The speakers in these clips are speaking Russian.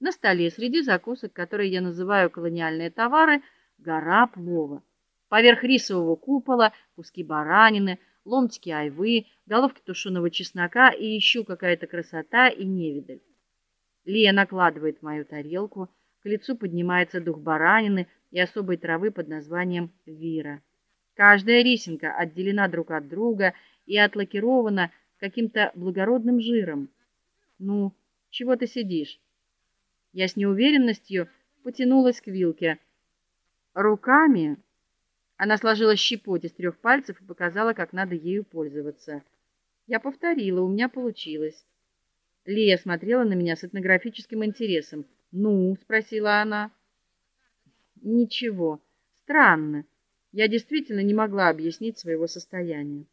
На столе среди закусок, которые я называю колониальные товары, гора плова. Поверх рисового купола куски баранины, ломтики айвы, головки тушеного чеснока и еще какая-то красота и невидаль. Лия накладывает мою тарелку, к лицу поднимается дух баранины и особой травы под названием вира. Каждая рисинка отделена друг от друга и отлакирована каким-то благородным жиром. Ну, чего ты сидишь? Я с неуверенностью потянулась к вилке. Руками она сложила щепоть из трех пальцев и показала, как надо ею пользоваться. Я повторила, у меня получилось. Лия смотрела на меня с этнографическим интересом. "Ну?" спросила она. "Ничего. Странно. Я действительно не могла объяснить своего состояния.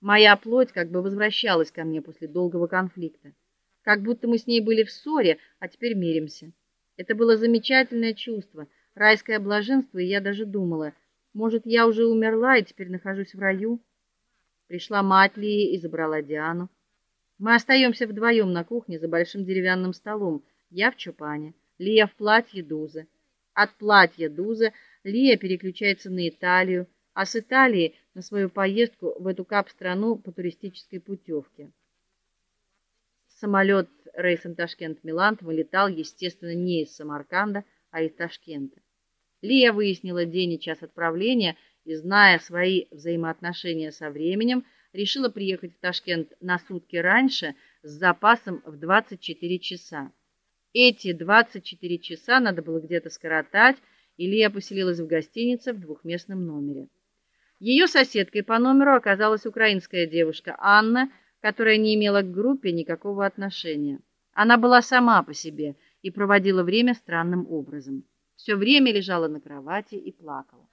Моя плоть как бы возвращалась ко мне после долгого конфликта, как будто мы с ней были в ссоре, а теперь миримся. Это было замечательное чувство, райское блаженство, и я даже думала, может, я уже умерла и теперь нахожусь в раю. Пришла мать Лии и забрала Диану. Мы остаемся вдвоем на кухне за большим деревянным столом. Я в чупане, Лия в платье Дузы. От платья Дузы Лия переключается на Италию, а с Италии на свою поездку в эту кап-страну по туристической путевке. Самолет рейсом Ташкент-Милан вылетал, естественно, не из Самарканда, а из Ташкента. Лия выяснила день и час отправления и, зная свои взаимоотношения со временем, решила приехать в Ташкент на сутки раньше с запасом в 24 часа. Эти 24 часа надо было где-то скоротать, и Лия поселилась в гостинице в двухместном номере. Ее соседкой по номеру оказалась украинская девушка Анна, которая не имела к группе никакого отношения. Она была сама по себе и проводила время странным образом все время лежала на кровати и плакала.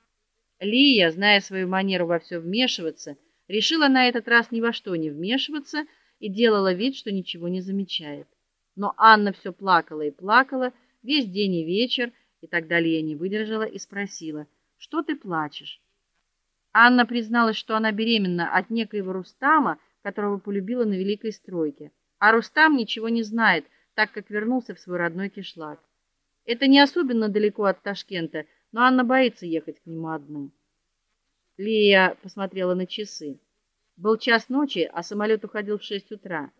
Лия, зная свою манеру во все вмешиваться, решила на этот раз ни во что не вмешиваться и делала вид, что ничего не замечает. Но Анна все плакала и плакала весь день и вечер, и тогда Лия не выдержала и спросила: "Что ты плачешь?" Анна призналась, что она беременна от некоего Рустама, которого полюбила на великой стройке. А Рустам ничего не знает, так как вернулся в свой родной Кишлак. Это не особенно далеко от Ташкента, но Анна боится ехать к нему одна. Лия посмотрела на часы. Был час ночи, а самолет уходил в шесть утра.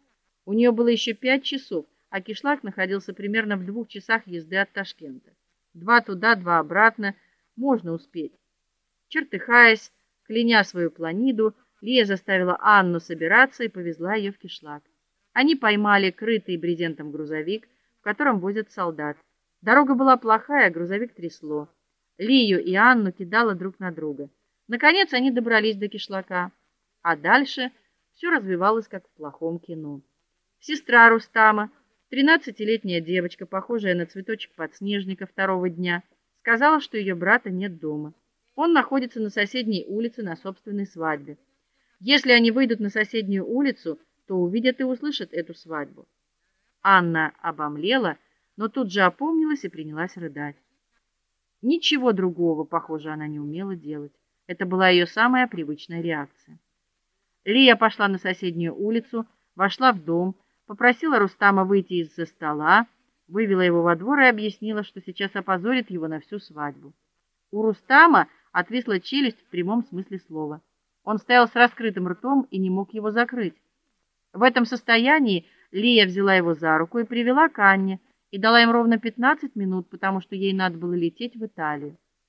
У нее было еще пять часов, а кишлак находился примерно в двух часах езды от Ташкента. Два туда, два обратно, можно успеть. Чертыхаясь, кляня свою планиду, Лия заставила Анну собираться и повезла ее в кишлак. Они поймали крытый брезентом грузовик, в котором возят солдат. Дорога была плохая, грузовик трясло. Лию и Анну кидало друг на друга. Наконец они добрались до кишлака, а дальше все развивалось как в плохом кино. Сестра Рустама, тринадцатилетняя девочка, похожая на цветочек подснежника второго дня, сказала, что ее брата нет дома. Он находится на соседней улице на собственной свадьбе. Если они выйдут на соседнюю улицу, то увидят и услышат эту свадьбу. Анна обомлела но тут же опомнилась и принялась рыдать. Ничего другого, похоже, она не умела делать. Это была ее самая привычная реакция. Лия пошла на соседнюю улицу, вошла в дом, попросила Рустама выйти из-за стола, вывела его во двор и объяснила, что сейчас опозорит его на всю свадьбу. У Рустама отвисла челюсть в прямом смысле слова. Он стоял с раскрытым ртом и не мог его закрыть. В этом состоянии Лия взяла его за руку и привела к Анне, и дала им ровно 15 минут, потому что ей надо было лететь в Италию.